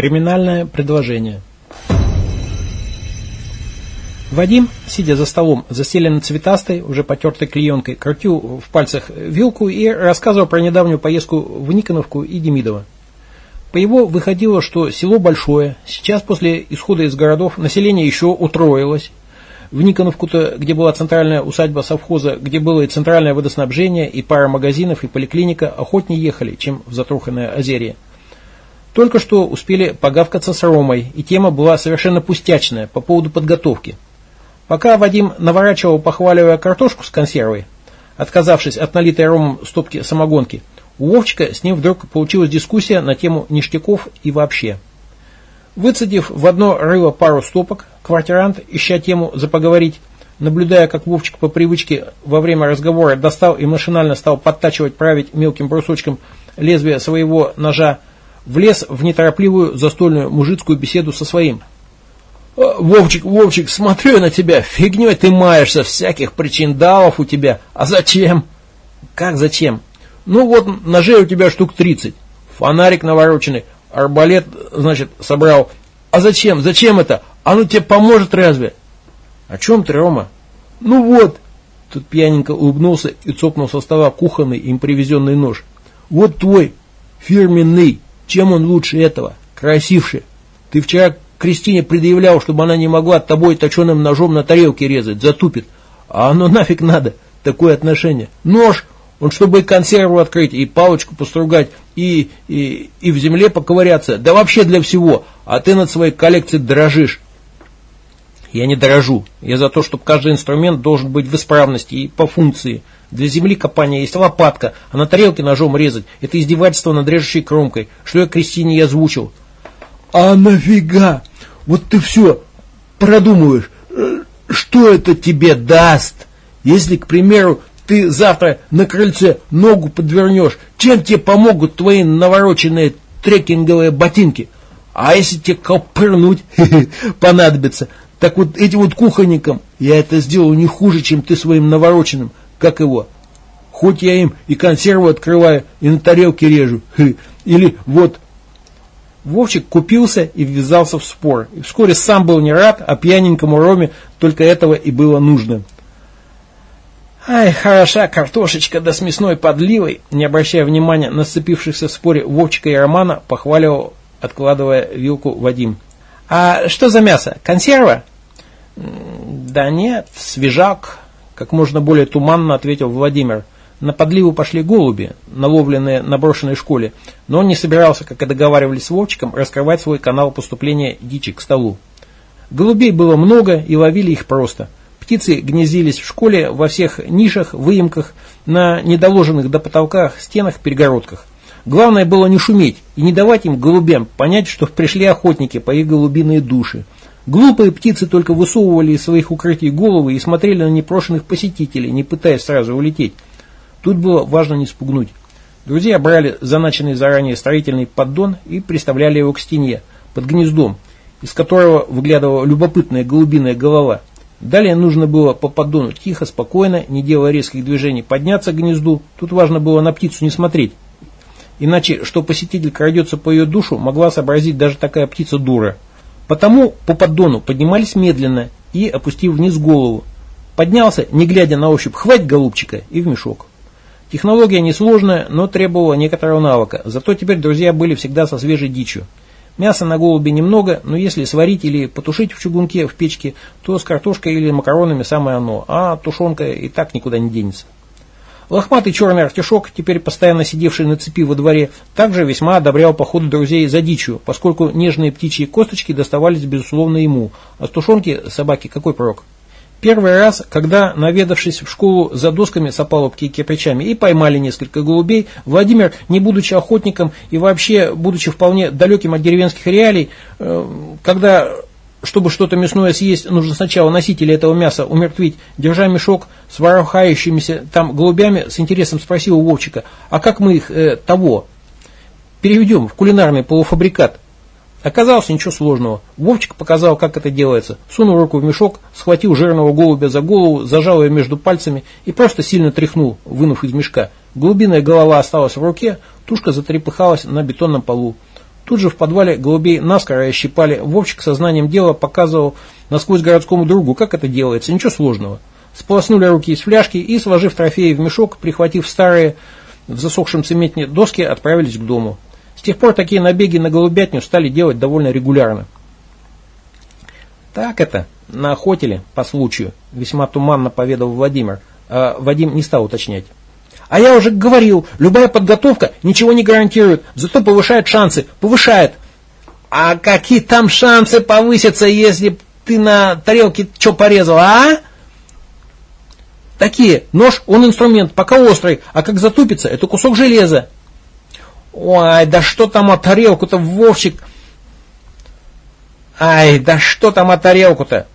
Криминальное предложение. Вадим, сидя за столом, застеленный цветастой, уже потертой клеенкой, крутил в пальцах вилку и рассказывал про недавнюю поездку в Никоновку и Демидово. По его выходило, что село большое, сейчас после исхода из городов население еще утроилось. В Никоновку-то, где была центральная усадьба совхоза, где было и центральное водоснабжение, и пара магазинов, и поликлиника, охотнее ехали, чем в затруханное озерье. Только что успели погавкаться с Ромой, и тема была совершенно пустячная по поводу подготовки. Пока Вадим наворачивал, похваливая картошку с консервой, отказавшись от налитой Ромом стопки самогонки, у Вовчика с ним вдруг получилась дискуссия на тему ништяков и вообще. Выцедив в одно рыло пару стопок, квартирант, ища тему за поговорить, наблюдая, как Вовчик по привычке во время разговора достал и машинально стал подтачивать, править мелким брусочком лезвие своего ножа, влез в неторопливую застольную мужицкую беседу со своим. «А, «Вовчик, Вовчик, смотрю я на тебя, фигней ты маешься, всяких причиндалов у тебя. А зачем?» «Как зачем?» «Ну вот, ножей у тебя штук тридцать, фонарик навороченный, арбалет, значит, собрал. А зачем? Зачем это? Оно тебе поможет разве?» «О чем ты, Рома?» «Ну вот!» Тут пьяненько улыбнулся и цопнул со стола кухонный им привезенный нож. «Вот твой, фирменный!» Чем он лучше этого? Красивше. Ты вчера Кристине предъявлял, чтобы она не могла тобой точеным ножом на тарелке резать, затупит. А оно нафиг надо, такое отношение. Нож, он чтобы и консерву открыть, и палочку постругать, и, и, и в земле поковыряться, да вообще для всего. А ты над своей коллекцией дрожишь. Я не дорожу. Я за то, чтобы каждый инструмент должен быть в исправности и по функции. Для земли копания есть лопатка, а на тарелке ножом резать – это издевательство над режущей кромкой, что я Кристине и озвучил. А нафига? Вот ты все продумываешь. Э, что это тебе даст? Если, к примеру, ты завтра на крыльце ногу подвернешь, чем тебе помогут твои навороченные трекинговые ботинки? А если тебе копырнуть понадобится? Так вот этим вот кухонникам я это сделаю не хуже, чем ты своим навороченным как его. Хоть я им и консерву открываю, и на тарелке режу. Или вот... Вовчик купился и ввязался в спор. И вскоре сам был не рад, а пьяненькому Роме только этого и было нужно. Ай, хороша картошечка да с мясной подливой, не обращая внимания на сцепившихся в споре Вовчика и Романа, похваливал, откладывая вилку Вадим. А что за мясо? Консерва? Да нет, свежак, как можно более туманно ответил Владимир. На подливу пошли голуби, наловленные на брошенной школе, но он не собирался, как и договаривались с Вовчиком, раскрывать свой канал поступления дичи к столу. Голубей было много и ловили их просто. Птицы гнездились в школе во всех нишах, выемках, на недоложенных до потолка стенах, перегородках. Главное было не шуметь и не давать им голубям понять, что пришли охотники по их голубиные души. Глупые птицы только высовывали из своих укрытий головы и смотрели на непрошенных посетителей, не пытаясь сразу улететь. Тут было важно не спугнуть. Друзья брали заначенный заранее строительный поддон и приставляли его к стене, под гнездом, из которого выглядывала любопытная голубиная голова. Далее нужно было по поддону тихо, спокойно, не делая резких движений, подняться к гнезду. Тут важно было на птицу не смотреть. Иначе, что посетитель крадется по ее душу, могла сообразить даже такая птица дура. Потому по поддону поднимались медленно и опустив вниз голову. Поднялся, не глядя на ощупь, хвать голубчика и в мешок. Технология несложная, но требовала некоторого навыка, зато теперь друзья были всегда со свежей дичью. Мяса на голубе немного, но если сварить или потушить в чугунке в печке, то с картошкой или макаронами самое оно, а тушенка и так никуда не денется. Лохматый черный артишок, теперь постоянно сидевший на цепи во дворе, также весьма одобрял походы друзей за дичью, поскольку нежные птичьи косточки доставались, безусловно, ему, а с тушенки собаки какой прок? Первый раз, когда, наведавшись в школу за досками с опалубки и кирпичами и поймали несколько голубей, Владимир, не будучи охотником и вообще будучи вполне далеким от деревенских реалий, э, когда чтобы что-то мясное съесть, нужно сначала носителя этого мяса умертвить, держа мешок с ворохающимися там голубями, с интересом спросил у Вовчика, а как мы их э, того переведем в кулинарный полуфабрикат? Оказалось ничего сложного. Вовчик показал, как это делается. Сунул руку в мешок, схватил жирного голубя за голову, зажал ее между пальцами и просто сильно тряхнул, вынув из мешка. Голубиная голова осталась в руке, тушка затрепыхалась на бетонном полу. Тут же в подвале голубей наскоро щипали. Вовчик сознанием дела показывал насквозь городскому другу, как это делается. Ничего сложного. Сполоснули руки из фляжки и, сложив трофеи в мешок, прихватив старые в засохшем цементе доски, отправились к дому. С тех пор такие набеги на голубятню стали делать довольно регулярно. Так это, наохотили по случаю, весьма туманно поведал Владимир. А Вадим не стал уточнять. А я уже говорил, любая подготовка ничего не гарантирует, зато повышает шансы, повышает. А какие там шансы повысятся, если ты на тарелке что порезал, а? Такие, нож, он инструмент, пока острый, а как затупится, это кусок железа. Ой, да что там о тарелку-то, Вовчик? Ай, да что там о тарелку-то?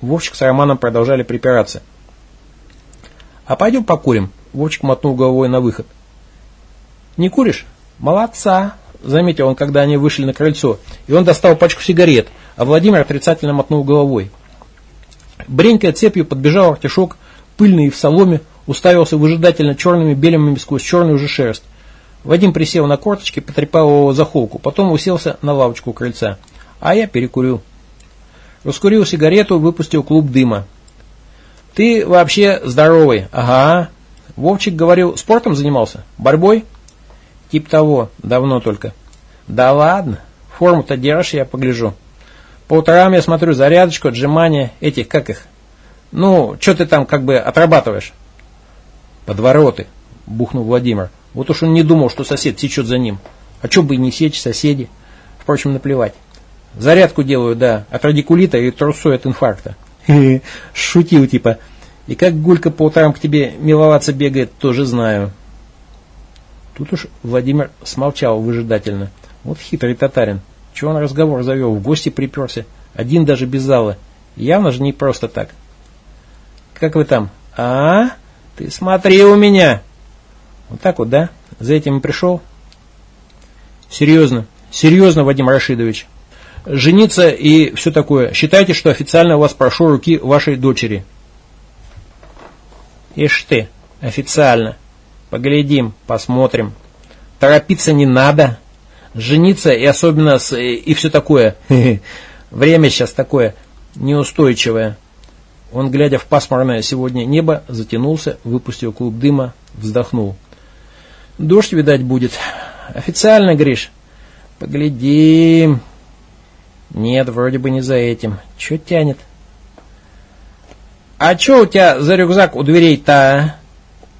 Вовчик с Романом продолжали припираться. А пойдем покурим. Вовчик мотнул головой на выход. Не куришь? Молодца, заметил он, когда они вышли на крыльцо. И он достал пачку сигарет, а Владимир отрицательно мотнул головой. Бренькая цепью подбежал артишок, пыльный и в соломе, уставился выжидательно черными белями сквозь черную же шерсть. Вадим присел на корточки, потрепал его за холку, потом уселся на лавочку у крыльца. А я перекурю. Раскурил сигарету, выпустил клуб дыма. Ты вообще здоровый. Ага. Вовчик говорил, спортом занимался? Борьбой? Тип того, давно только. Да ладно, форму-то держишь, я погляжу. По утрам я смотрю зарядочку, отжимания, этих, как их? Ну, что ты там как бы отрабатываешь? Подвороты, бухнул Владимир. Вот уж он не думал, что сосед сечет за ним. А что бы и не сечь, соседи. Впрочем, наплевать. Зарядку делаю, да, от радикулита и трусой от инфаркта. Шутил типа. И как Гулька по утрам к тебе миловаться бегает, тоже знаю. Тут уж Владимир смолчал выжидательно. Вот хитрый татарин. Чего он разговор завел? В гости приперся. Один даже без зала. Явно же не просто так. Как вы там? А? Ты смотри у меня. Вот так вот, да? За этим и пришел? Серьезно. Серьезно, Вадим Рашидович. Жениться и все такое. Считайте, что официально вас прошу руки вашей дочери. Ишь ты, официально. Поглядим, посмотрим. Торопиться не надо. Жениться и особенно с, и все такое. Время сейчас такое неустойчивое. Он, глядя в пасмурное сегодня небо, затянулся, выпустил клуб дыма, вздохнул. Дождь, видать, будет. Официально, Гриш? Поглядим. Нет, вроде бы не за этим. Че тянет? А че у тебя за рюкзак у дверей-то, а?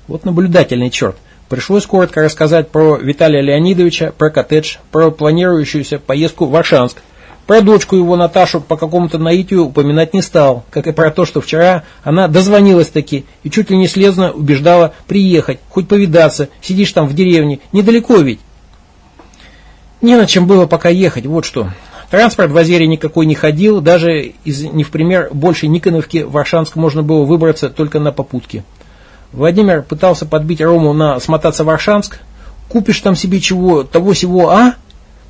Вот наблюдательный черт. Пришлось коротко рассказать про Виталия Леонидовича, про коттедж, про планирующуюся поездку в Аршанск. Про дочку его Наташу по какому-то наитию упоминать не стал, как и про то, что вчера она дозвонилась таки и чуть ли не слезно убеждала приехать, хоть повидаться, сидишь там в деревне, недалеко ведь. Не на чем было пока ехать, вот что. Транспорт в Азере никакой не ходил, даже из, не в пример, большей Никоновки в Аршанск можно было выбраться только на попутке. Владимир пытался подбить Рому на смотаться в Аршанск. Купишь там себе чего, того сего, а?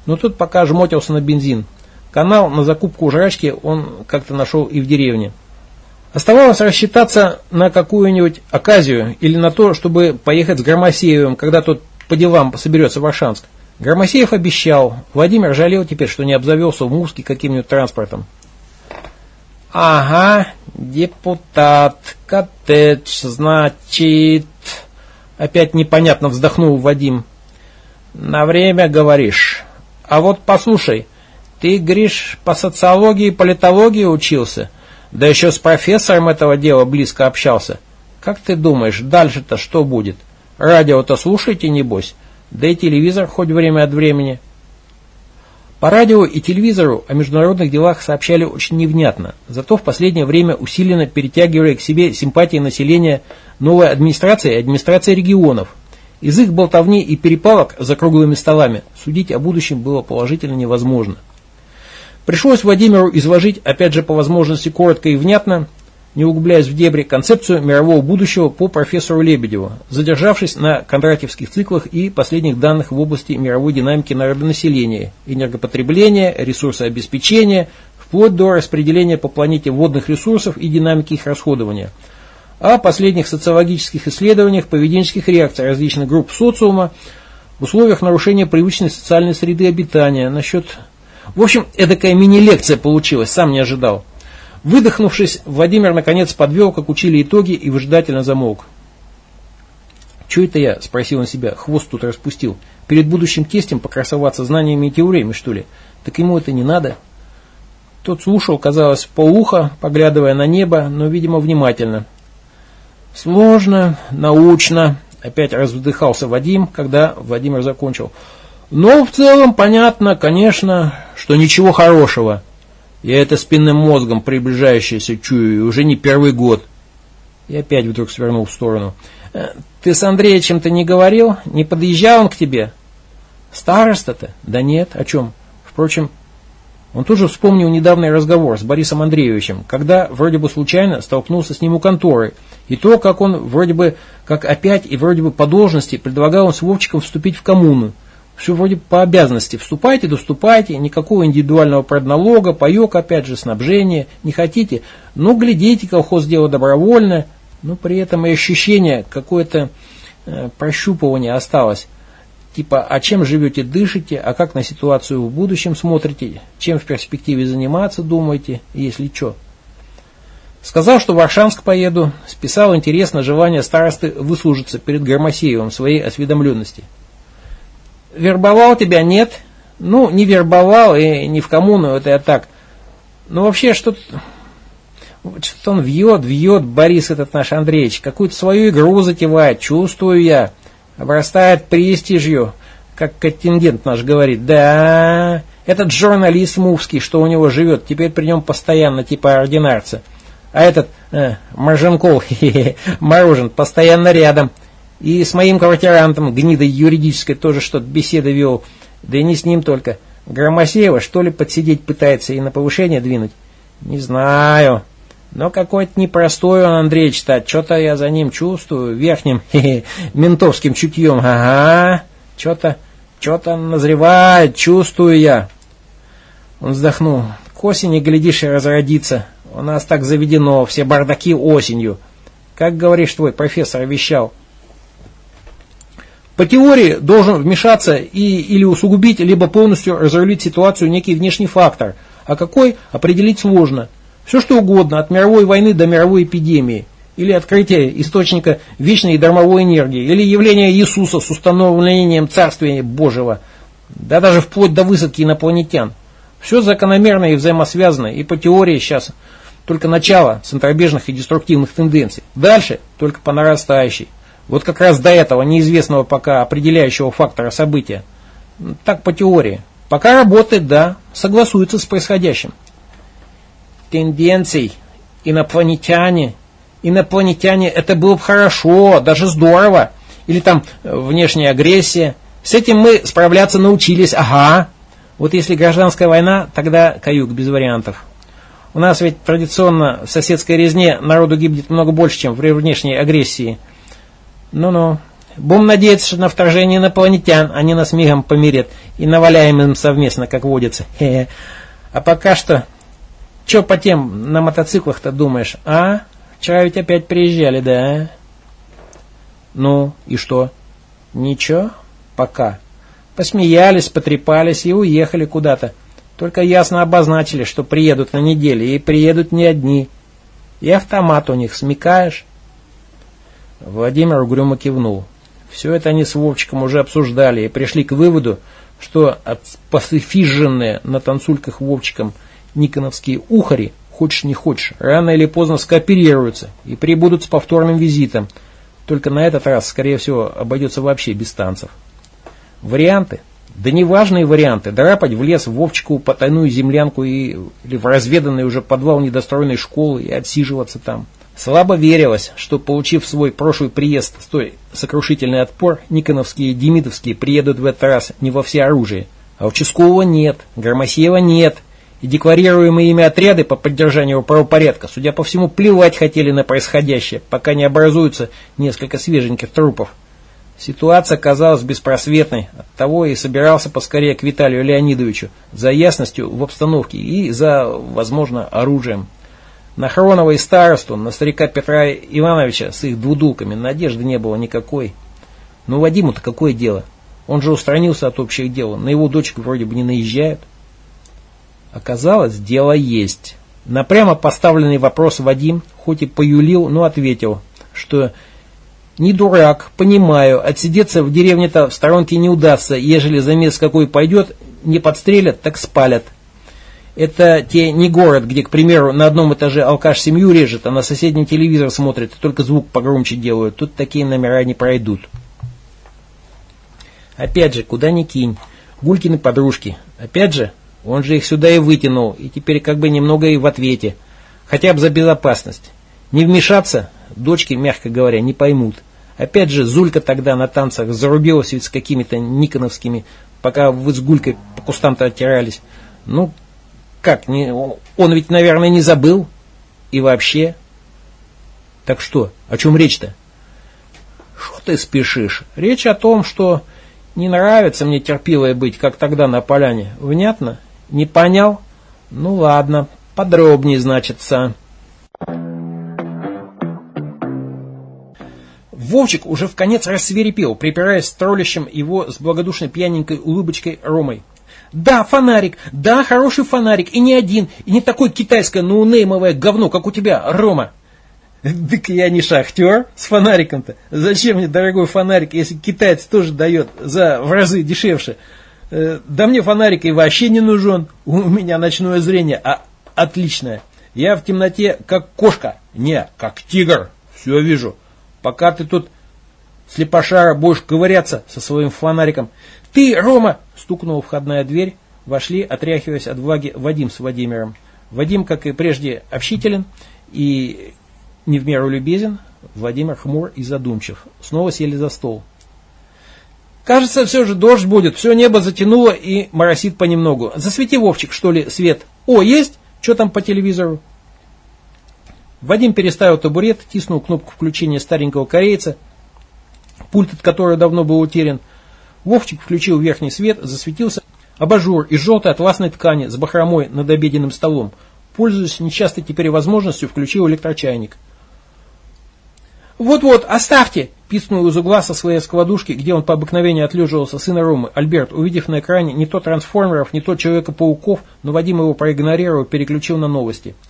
Но тут пока жмотился на бензин. Канал на закупку жрачки он как-то нашел и в деревне. Оставалось рассчитаться на какую-нибудь оказию или на то, чтобы поехать с Громосеевым, когда тот по делам соберется в Аршанск. Громосеев обещал. Владимир жалел теперь, что не обзавелся в Муске каким-нибудь транспортом. Ага, депутат, коттедж, значит... Опять непонятно вздохнул Вадим. На время говоришь. А вот послушай, ты, Гриш, по социологии и политологии учился, да еще с профессором этого дела близко общался. Как ты думаешь, дальше-то что будет? Радио-то слушайте, небось? Да и телевизор хоть время от времени. По радио и телевизору о международных делах сообщали очень невнятно, зато в последнее время усиленно перетягивая к себе симпатии населения новой администрации и администрации регионов. Из их болтовни и перепалок за круглыми столами судить о будущем было положительно невозможно. Пришлось Владимиру изложить, опять же по возможности коротко и внятно, не углубляясь в дебри, концепцию мирового будущего по профессору Лебедеву, задержавшись на кондратьевских циклах и последних данных в области мировой динамики народонаселения, энергопотребления, ресурсообеспечения, вплоть до распределения по планете водных ресурсов и динамики их расходования, о последних социологических исследованиях поведенческих реакций различных групп социума, в условиях нарушения привычной социальной среды обитания, насчет... В общем, эдакая мини-лекция получилась, сам не ожидал. Выдохнувшись, Владимир наконец подвел, как учили итоги, и выжидательно замолк. «Че это я?» – спросил он себя. «Хвост тут распустил. Перед будущим тестем покрасоваться знаниями и теориями, что ли? Так ему это не надо?» Тот слушал, казалось, полуха, поглядывая на небо, но, видимо, внимательно. «Сложно, научно», – опять развдыхался Вадим, когда Владимир закончил. «Но в целом понятно, конечно, что ничего хорошего». Я это спинным мозгом приближающееся чую, уже не первый год. И опять вдруг свернул в сторону. «Э, ты с Андреевичем-то не говорил? Не подъезжал он к тебе? Староста-то? Да нет, о чем? Впрочем, он тоже вспомнил недавний разговор с Борисом Андреевичем, когда вроде бы случайно столкнулся с ним у конторы, и то, как он вроде бы, как опять и вроде бы по должности предлагал он с Вовчиком вступить в коммуну, все вроде по обязанности. Вступайте, доступайте, никакого индивидуального продналога, паек, опять же, снабжение. Не хотите? Ну, глядите, колхоз дело добровольное. Но при этом и ощущение какое-то э, прощупывание осталось. Типа, а чем живете, дышите, а как на ситуацию в будущем смотрите, чем в перспективе заниматься думаете, если что. Сказал, что в Аршанск поеду, списал интерес на желание старосты выслужиться перед Громосеевым своей осведомленности вербовал тебя, нет? Ну, не вербовал и не в коммуну, это я так. Ну, вообще, что-то... Что-то он вьет, вьет, Борис этот наш Андреевич. Какую-то свою игру затевает, чувствую я. Обрастает престижью, как контингент наш говорит. Да, этот журналист Мувский, что у него живет, теперь при нем постоянно, типа ординарца. А этот, э, Морженков, Морожен, постоянно рядом. И с моим квартирантом, гнидой юридической, тоже что-то беседы вел. Да и не с ним только. Громосеева, что ли, подсидеть пытается и на повышение двинуть? Не знаю. Но какой-то непростой он, Андрей, читать. Что-то я за ним чувствую, верхним ментовским чутьем. Ага, что-то, что-то назревает, чувствую я. Он вздохнул. К осени, глядишь, и разродится. У нас так заведено, все бардаки осенью. Как, говоришь, твой профессор вещал? По теории должен вмешаться и, или усугубить, либо полностью разрулить ситуацию некий внешний фактор. А какой, определить сложно. Все что угодно, от мировой войны до мировой эпидемии. Или открытие источника вечной дармовой энергии. Или явление Иисуса с установлением Царствия Божьего. Да даже вплоть до высадки инопланетян. Все закономерно и взаимосвязано. И по теории сейчас только начало центробежных и деструктивных тенденций. Дальше только по нарастающей. Вот как раз до этого неизвестного пока определяющего фактора события. Так по теории. Пока работает, да, согласуется с происходящим. Тенденций. Инопланетяне. Инопланетяне, это было бы хорошо, даже здорово. Или там внешняя агрессия. С этим мы справляться научились, ага. Вот если гражданская война, тогда каюк без вариантов. У нас ведь традиционно в соседской резне народу гибнет много больше, чем в внешней агрессии – ну-ну. Будем надеяться, на вторжение инопланетян они нас мигом помирят и наваляем им совместно, как водится. Хе -хе. А пока что, что по тем на мотоциклах-то думаешь, а? Вчера ведь опять приезжали, да? Ну, и что? Ничего, пока. Посмеялись, потрепались и уехали куда-то. Только ясно обозначили, что приедут на неделе, и приедут не одни. И автомат у них, смекаешь? Владимир угрюмо кивнул. Все это они с Вовчиком уже обсуждали и пришли к выводу, что пацифиженные на танцульках Вовчиком никоновские ухари, хочешь не хочешь, рано или поздно скооперируются и прибудут с повторным визитом. Только на этот раз, скорее всего, обойдется вообще без танцев. Варианты? Да неважные варианты. Драпать в лес Вовчику потайную землянку и, или в разведанный уже подвал недостроенной школы и отсиживаться там – Слабо верилось, что, получив свой прошлый приезд столь сокрушительный отпор, Никоновские и Демидовские приедут в этот раз не во всеоружие. А участкового нет, Громосеева нет, и декларируемые ими отряды по поддержанию правопорядка, судя по всему, плевать хотели на происходящее, пока не образуются несколько свеженьких трупов. Ситуация казалась беспросветной, оттого и собирался поскорее к Виталию Леонидовичу за ясностью в обстановке и за, возможно, оружием. На Хронова и старосту, на старика Петра Ивановича с их двудулками надежды не было никакой. Ну, Вадиму-то какое дело? Он же устранился от общих дел. На его дочку вроде бы не наезжают. Оказалось, дело есть. На прямо поставленный вопрос Вадим, хоть и поюлил, но ответил, что не дурак, понимаю, отсидеться в деревне-то в сторонке не удастся, ежели замес какой пойдет, не подстрелят, так спалят. Это те не город, где, к примеру, на одном этаже алкаш семью режет, а на соседнем телевизор смотрит, только звук погромче делают. Тут такие номера не пройдут. Опять же, куда ни кинь. Гулькины подружки. Опять же, он же их сюда и вытянул, и теперь как бы немного и в ответе. Хотя бы за безопасность. Не вмешаться, дочки, мягко говоря, не поймут. Опять же, Зулька тогда на танцах зарубилась ведь с какими-то никоновскими, пока вы с Гулькой по кустам-то оттирались. Ну, как, не, он ведь, наверное, не забыл. И вообще. Так что, о чем речь-то? Что ты спешишь? Речь о том, что не нравится мне терпилой быть, как тогда на поляне. Внятно? Не понял? Ну ладно, подробнее, значится. Вовчик уже в конец рассверепел, припираясь с троллящим его с благодушной пьяненькой улыбочкой Ромой. Да, фонарик, да, хороший фонарик, и не один, и не такое китайское ноунеймовое говно, как у тебя, Рома. Так я не шахтер с фонариком-то. Зачем мне дорогой фонарик, если китаец тоже дает за в разы дешевше? Э, да мне фонарик и вообще не нужен. У меня ночное зрение а, отличное. Я в темноте как кошка. Не, как тигр. Все вижу. Пока ты тут слепошара будешь ковыряться со своим фонариком. Ты, Рома, стукнула входная дверь. Вошли, отряхиваясь от влаги, Вадим с Владимиром. Вадим, как и прежде, общителен и не в меру любезен. Владимир хмур и задумчив. Снова сели за стол. Кажется, все же дождь будет. Все небо затянуло и моросит понемногу. Засвети, Вовчик, что ли, свет. О, есть? Что там по телевизору? Вадим переставил табурет, тиснул кнопку включения старенького корейца, пульт от которого давно был утерян. Вовчик включил верхний свет, засветился абажур из желтой атласной ткани с бахромой над обеденным столом. Пользуясь нечастой теперь возможностью, включил электрочайник. «Вот-вот, оставьте!» – пискнул из угла со своей складушки, где он по обыкновению отлеживался сына Ромы. Альберт, увидев на экране не то трансформеров, не то Человека-пауков, но Вадим его проигнорировал, переключил на новости –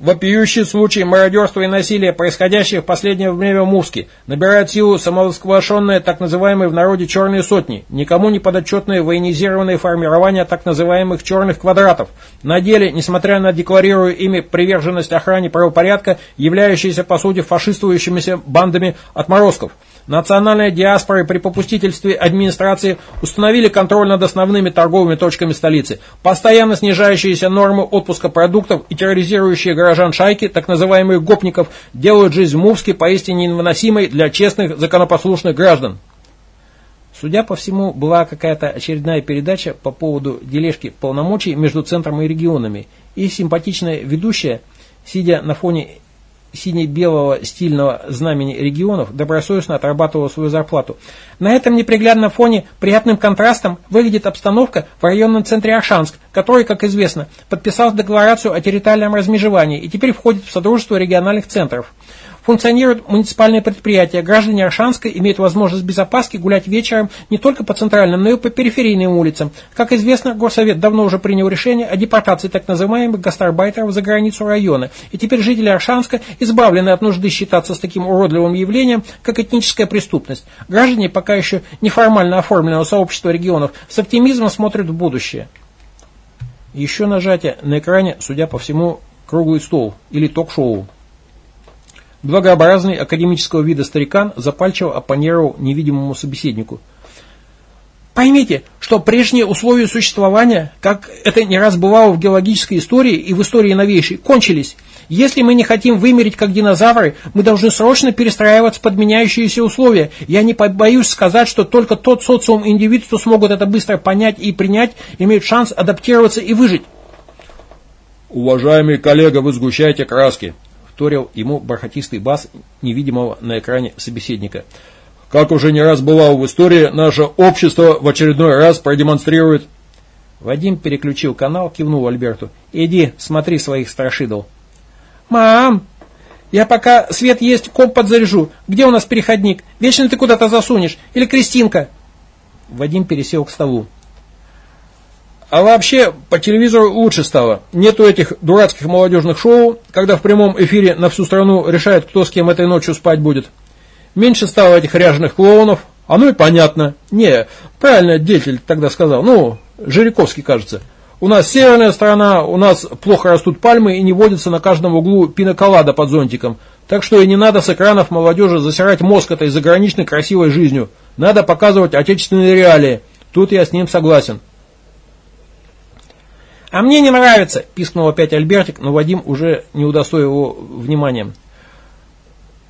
Вопиющий случай мародерства и насилия, происходящие в последнее время в Мувске, набирает силу самовосглашенные так называемые в народе черные сотни, никому не подотчетные военизированные формирования так называемых черных квадратов. На деле, несмотря на декларирую ими приверженность охране правопорядка, являющиеся по сути фашистующимися бандами отморозков – Национальные диаспоры при попустительстве администрации установили контроль над основными торговыми точками столицы. Постоянно снижающиеся нормы отпуска продуктов и терроризирующие горожан шайки, так называемых гопников, делают жизнь в Мувске поистине невыносимой для честных, законопослушных граждан. Судя по всему, была какая-то очередная передача по поводу дележки полномочий между центром и регионами, и симпатичная ведущая, сидя на фоне сине-белого стильного знамени регионов добросовестно отрабатывала свою зарплату. На этом неприглядном фоне приятным контрастом выглядит обстановка в районном центре Аршанск, который, как известно, подписал декларацию о территориальном размежевании и теперь входит в Содружество региональных центров. Функционируют муниципальные предприятия. Граждане Аршанска имеют возможность без опаски гулять вечером не только по центральным, но и по периферийным улицам. Как известно, Горсовет давно уже принял решение о депортации так называемых гастарбайтеров за границу района. И теперь жители Аршанска избавлены от нужды считаться с таким уродливым явлением, как этническая преступность. Граждане пока еще неформально оформленного сообщества регионов с оптимизмом смотрят в будущее. Еще нажатие на экране, судя по всему, круглый стол или ток-шоу. Благообразный академического вида старикан запальчиво оппонировал невидимому собеседнику. Поймите, что прежние условия существования, как это не раз бывало в геологической истории и в истории новейшей, кончились. Если мы не хотим вымереть как динозавры, мы должны срочно перестраиваться под меняющиеся условия. Я не боюсь сказать, что только тот социум индивид, кто смогут это быстро понять и принять, имеют шанс адаптироваться и выжить. Уважаемый коллега, вы сгущаете краски, вторил ему бархатистый бас невидимого на экране собеседника. Как уже не раз бывало в истории, наше общество в очередной раз продемонстрирует... Вадим переключил канал, кивнул Альберту. «Иди, смотри своих страшидл». «Мам, я пока свет есть, комп подзаряжу. Где у нас переходник? Вечно ты куда-то засунешь. Или Кристинка?» Вадим пересел к столу. А вообще, по телевизору лучше стало. Нету этих дурацких молодежных шоу, когда в прямом эфире на всю страну решают, кто с кем этой ночью спать будет. Меньше стало этих ряженых клоунов. А ну и понятно. Не, правильно деятель тогда сказал. Ну, Жириковский, кажется. У нас северная страна, у нас плохо растут пальмы и не водится на каждом углу пиноколада под зонтиком. Так что и не надо с экранов молодежи засирать мозг этой заграничной красивой жизнью. Надо показывать отечественные реалии. Тут я с ним согласен. «А мне не нравится!» – пискнул опять Альбертик, но Вадим уже не удостоил его вниманием.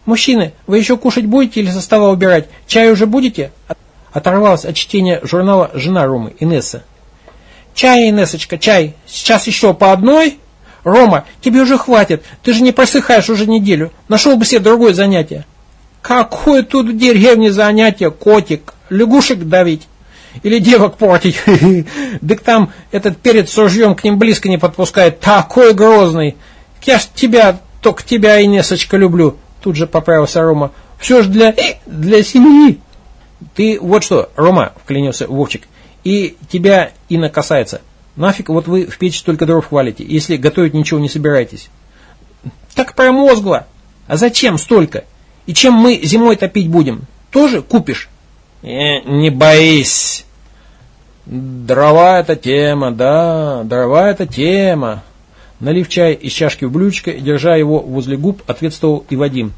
«Мужчины, вы еще кушать будете или со стола убирать? Чай уже будете?» Оторвалась от чтения журнала жена Ромы, Инесса. «Чай, Инессочка, чай. Сейчас еще по одной?» «Рома, тебе уже хватит. Ты же не просыхаешь уже неделю. Нашел бы себе другое занятие». «Какое тут в деревне занятие, котик? Лягушек давить?» Или девок портить. Дык там этот перец с ружьем к ним близко не подпускает. Такой грозный. Я ж тебя, только тебя, Инесочка, люблю. Тут же поправился Рома. Все ж для, для семьи. Ты вот что, Рома, вклинился Вовчик, и тебя Инна касается. Нафиг вот вы в печь только дров хвалите, если готовить ничего не собираетесь. Так промозгло. А зачем столько? И чем мы зимой топить будем? Тоже купишь? «Не, не боись. Дрова это тема, да, дрова это тема. Налив чай из чашки в блюдечко и держа его возле губ, ответствовал и Вадим.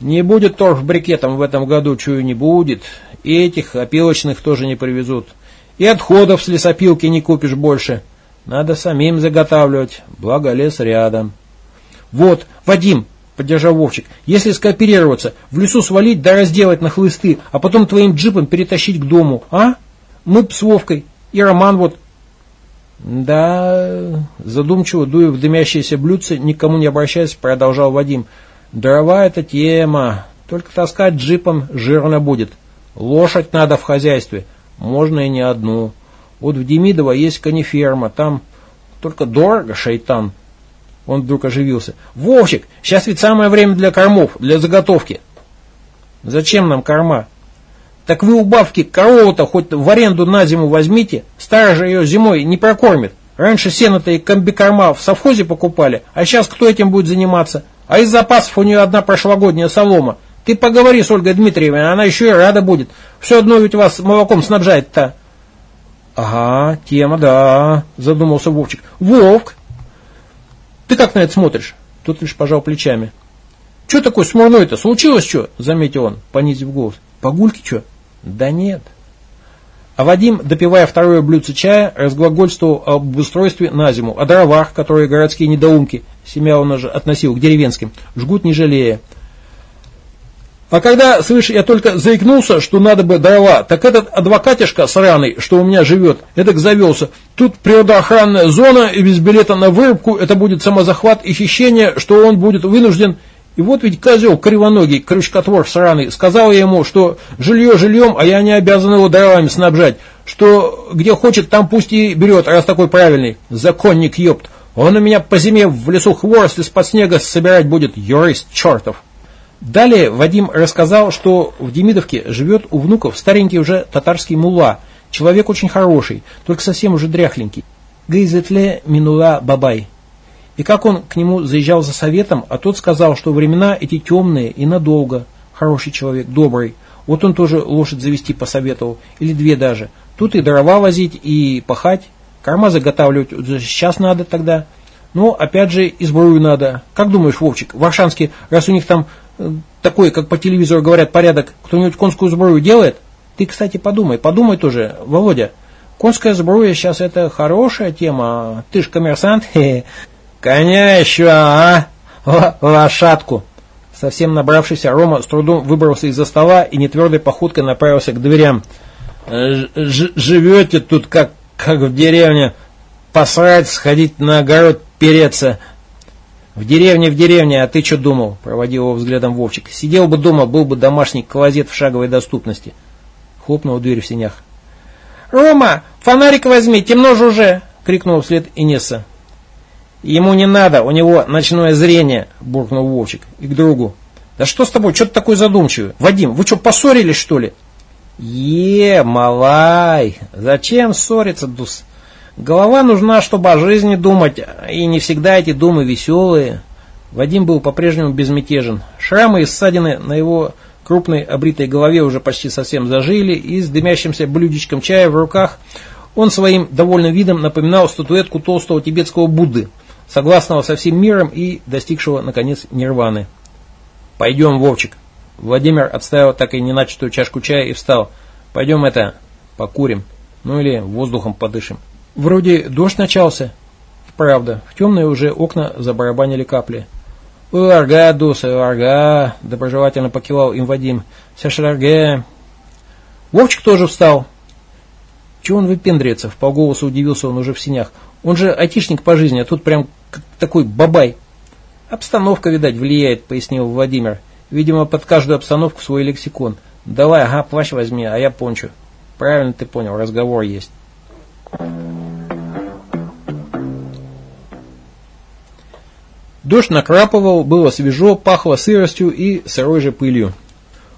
Не будет торф брикетом в этом году, чую, не будет. И этих опилочных тоже не привезут. И отходов с лесопилки не купишь больше. Надо самим заготавливать, благо лес рядом. Вот, Вадим, поддержал Вовчик. Если скооперироваться, в лесу свалить да разделать на хлысты, а потом твоим джипом перетащить к дому, а? Мы б с Вовкой. И Роман вот. Да, задумчиво дуя в дымящиеся блюдце, никому не обращаясь, продолжал Вадим. Дрова это тема, только таскать джипом жирно будет. Лошадь надо в хозяйстве, можно и не одну. Вот в Демидово есть кониферма, там только дорого, шайтан. Он вдруг оживился. «Вовчик, сейчас ведь самое время для кормов, для заготовки». «Зачем нам корма?» «Так вы у бабки корову-то хоть в аренду на зиму возьмите, старая ее зимой не прокормит. Раньше сено-то и комбикорма в совхозе покупали, а сейчас кто этим будет заниматься? А из запасов у нее одна прошлогодняя солома. Ты поговори с Ольгой Дмитриевной, она еще и рада будет. Все одно ведь вас молоком снабжает-то». «Ага, тема, да», задумался Вовчик. «Вовк, ты как на это смотришь? Тут лишь пожал плечами. Че такой смурной-то? Случилось что? Заметил он, понизив голос. Погульки что? Да нет. А Вадим, допивая второе блюдце чая, разглагольствовал об устройстве на зиму, о дровах, которые городские недоумки, семья он уже относил к деревенским, жгут не жалея, а когда, слышь, я только заикнулся, что надо бы дрова, так этот адвокатишка сраный, что у меня живет, эдак завелся. Тут природоохранная зона, и без билета на вырубку это будет самозахват и хищение, что он будет вынужден... И вот ведь козел кривоногий, крючкотвор сраный, сказал я ему, что жилье жильем, а я не обязан его дровами снабжать, что где хочет, там пусть и берет, раз такой правильный. Законник ёпт. Он у меня по зиме в лесу хворост из-под снега собирать будет, юрист чертов. Далее Вадим рассказал, что в Демидовке живет у внуков старенький уже татарский мулла, человек очень хороший, только совсем уже дряхленький. Гейзетле Минула Бабай. И как он к нему заезжал за советом, а тот сказал, что времена эти темные и надолго. Хороший человек, добрый. Вот он тоже лошадь завести посоветовал, или две даже. Тут и дрова возить, и пахать, корма заготавливать сейчас надо тогда. Но опять же и сбрую надо. Как думаешь, Вовчик, в Аршанске, раз у них там такой, как по телевизору говорят, порядок, кто-нибудь конскую сбрую делает? Ты, кстати, подумай, подумай тоже, Володя. Конская сбруя сейчас это хорошая тема, ты ж коммерсант. Коня еще, а? Лошадку. Совсем набравшийся Рома с трудом выбрался из-за стола и нетвердой походкой направился к дверям. Живете тут как, как в деревне, посрать, сходить на огород, переться. «В деревне, в деревне, а ты что думал?» – проводил его взглядом Вовчик. «Сидел бы дома, был бы домашний клозет в шаговой доступности». Хлопнула дверь в синях. «Рома, фонарик возьми, темно же уже!» – крикнула вслед Инесса. «Ему не надо, у него ночное зрение!» – буркнул Вовчик. И к другу. «Да что с тобой, что ты такой задумчивый? Вадим, вы что, поссорились, что ли?» Е, малай, зачем ссориться, Дус? Голова нужна, чтобы о жизни думать, и не всегда эти думы веселые. Вадим был по-прежнему безмятежен. Шрамы и ссадины на его крупной обритой голове уже почти совсем зажили, и с дымящимся блюдечком чая в руках он своим довольным видом напоминал статуэтку толстого тибетского Будды, согласного со всем миром и достигшего, наконец, нирваны. «Пойдем, Вовчик». Владимир отставил так и не начатую чашку чая и встал. «Пойдем это, покурим. Ну или воздухом подышим». Вроде дождь начался. Правда, в темные уже окна забарабанили капли. «Уарга, Дуса, уарга!» – доброжелательно покивал им Вадим. «Сашарга!» Вовчик тоже встал. Чего он выпендрится? В полголоса удивился он уже в синях. Он же айтишник по жизни, а тут прям такой бабай. Обстановка, видать, влияет, пояснил Владимир. Видимо, под каждую обстановку свой лексикон. Давай, ага, плащ возьми, а я пончу. Правильно ты понял, разговор есть. Дождь накрапывал, было свежо, пахло сыростью и сырой же пылью.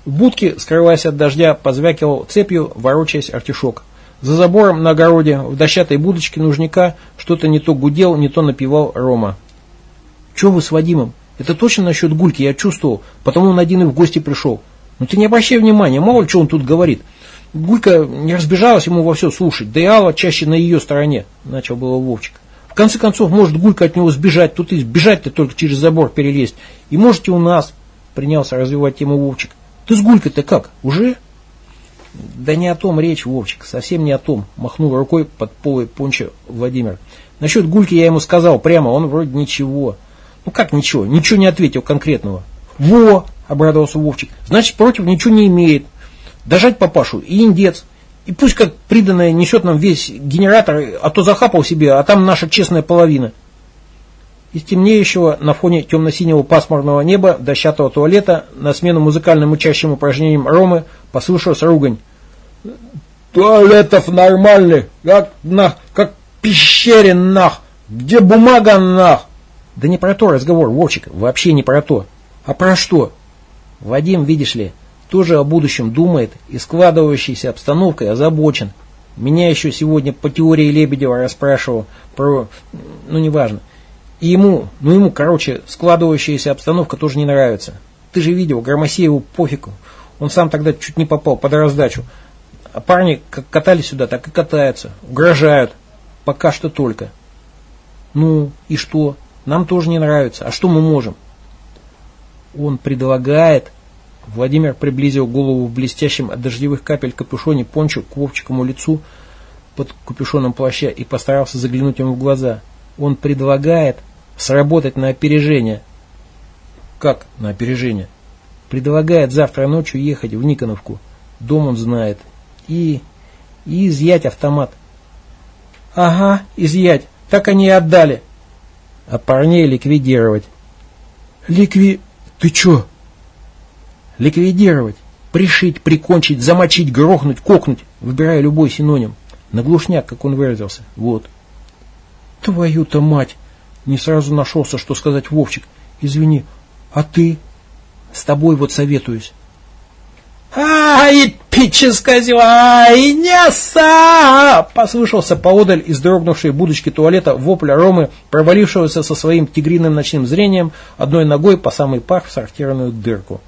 В будке, скрываясь от дождя, позвякивал цепью, ворочаясь артишок. За забором на огороде, в дощатой будочке нужника, что-то не то гудел, не то напевал Рома. «Че вы с Вадимом? Это точно насчет Гульки, я чувствовал, потому он один и в гости пришел. Ну ты не обращай внимания, мало ли что он тут говорит. Гулька не разбежалась ему во все слушать, да и Алла чаще на ее стороне», – начал было Вовчик. В конце концов, может Гулька от него сбежать, тут и сбежать-то только через забор перелезть. И можете у нас, принялся развивать тему Вовчик. Ты с Гулькой-то как, уже? Да не о том речь, Вовчик, совсем не о том, махнул рукой под полой понча Владимир. Насчет Гульки я ему сказал прямо, он вроде ничего. Ну как ничего, ничего не ответил конкретного. Во, обрадовался Вовчик, значит против ничего не имеет. Дожать папашу и индец. И пусть как приданное несет нам весь генератор, а то захапал себе, а там наша честная половина. Из темнеющего на фоне темно-синего пасмурного неба дощатого туалета на смену музыкальным учащим упражнениям Ромы послышалась ругань. «Туалетов нормальных, как, на, как пещере нах, где бумага нах?» «Да не про то разговор, Вовчик, вообще не про то. А про что?» «Вадим, видишь ли, тоже о будущем думает и складывающейся обстановкой озабочен. Меня еще сегодня по теории Лебедева расспрашивал про... ну, неважно. И ему, ну ему, короче, складывающаяся обстановка тоже не нравится. Ты же видел, Громосееву пофигу. Он сам тогда чуть не попал под раздачу. А парни как катались сюда, так и катаются. Угрожают. Пока что только. Ну, и что? Нам тоже не нравится. А что мы можем? Он предлагает Владимир приблизил голову в блестящем от дождевых капель капюшоне пончо к Вовчикому лицу под капюшоном плаща и постарался заглянуть ему в глаза. Он предлагает сработать на опережение. Как на опережение? Предлагает завтра ночью ехать в Никоновку. Дом он знает. И... и изъять автомат. Ага, изъять. Так они и отдали. А парней ликвидировать. Ликви... Ты чё? Ликвидировать, пришить, прикончить, замочить, грохнуть, кокнуть, выбирая любой синоним. На глушняк, как он выразился. Вот. Твою-то мать! Не сразу нашелся, что сказать Вовчик. Извини, а ты? С тобой вот советуюсь. «Ай, эпическая ай, неса!» Послышался поодаль из дрогнувшей будочки туалета вопля Ромы, провалившегося со своим тигриным ночным зрением одной ногой по самый пах в сортированную дырку.